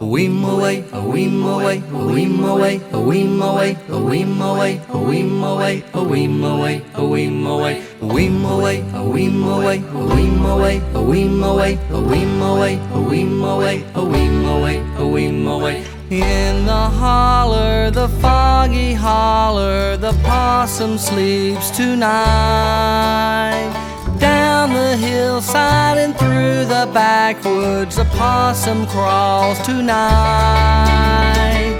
A weem away, a weem away, a weem away, a weem away, a weem away, a weem away, a weem away, a weem away, a weem away, a weem away, a weem away, a weem away, a weem away, a weem away, a weem away, a weem away. In the holler, the foggy holler, the possum sleeps tonight. The hillside and through the backwoods, the possum crawls tonight.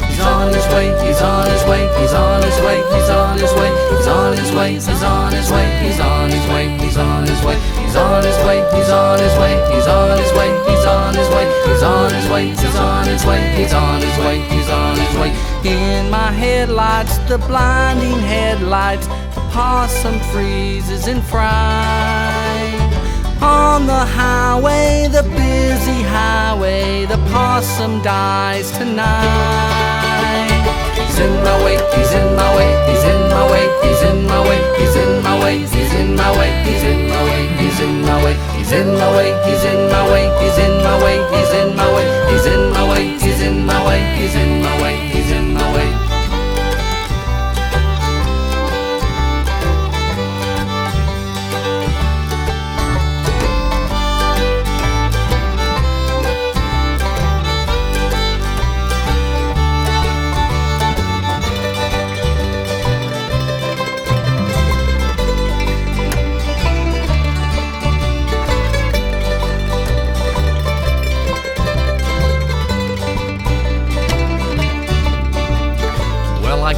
He's on his way, he's on his way, he's on his way, he's on his way, he's on his way, he's on his way, he's on his way, he's on his way, he's on his way, he's on his way, he's on his way, he's on his way, he's on his way, he's on his way, he's on his way, he's on his way. In my headlights, the blinding headlights, the possum freezes in fright. On the highway, the busy highway, the possum dies tonight. He's in my way, he's in my way, he's in my way, he's in my way, he's in my way, he's in my way, he's in my way, he's in my way, he's in my way, he's in my way, he's in my way, he's in my way, he's in my way,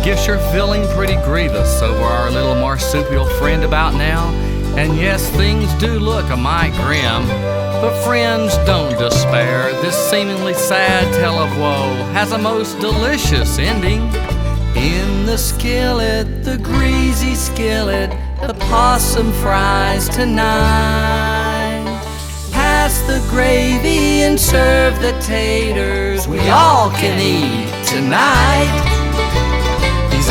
guess you're feeling pretty grievous over our little marsupial friend about now. And yes, things do look a mite grim. But friends, don't despair. This seemingly sad tale of woe has a most delicious ending. In the skillet, the greasy skillet, the possum fries tonight. Pass the gravy and serve the taters. We all can eat tonight.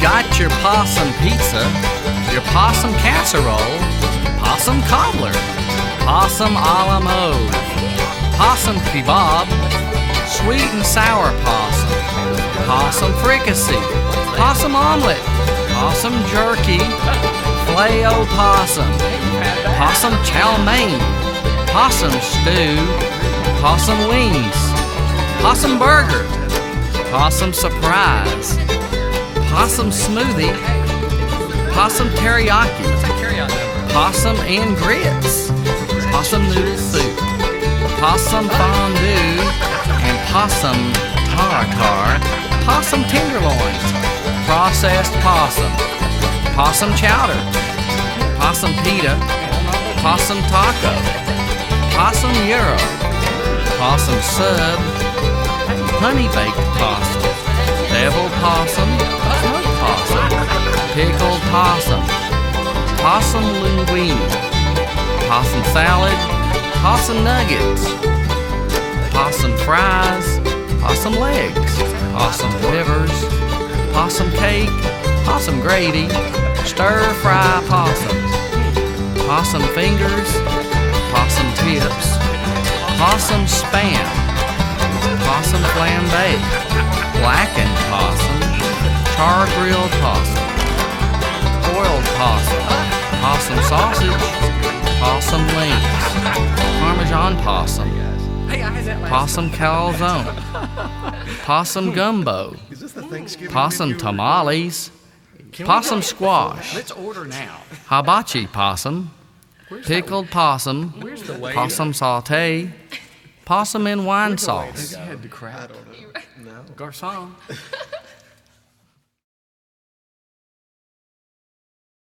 got your possum pizza, your possum casserole, possum cobbler, possum a la mode, possum kebab, sweet and sour possum, possum fricassee, possum omelet, possum jerky, filet o possum, possum chow mein, possum stew, possum wings, possum burger, possum surprise, possum smoothie, possum teriyaki, possum and grits, possum noodle soup, possum fondue, and possum tartar, possum tenderloins, processed possum, possum chowder, possum pita, possum taco, possum gyro, possum sub, honey baked possum, possum, possum linguine, possum salad, possum nuggets, possum fries, possum legs, possum livers, possum cake, possum gravy, stir fry possums, possum fingers, possum tips, possum spam, possum flambe, blackened possum, char grilled possum, boiled possum, possum sausage, possum links, parmesan possum, possum calzone, possum gumbo, possum tamales, possum squash, Let's order now. hibachi possum, pickled possum, possum saute, possum in wine sauce. Head to. Garcon.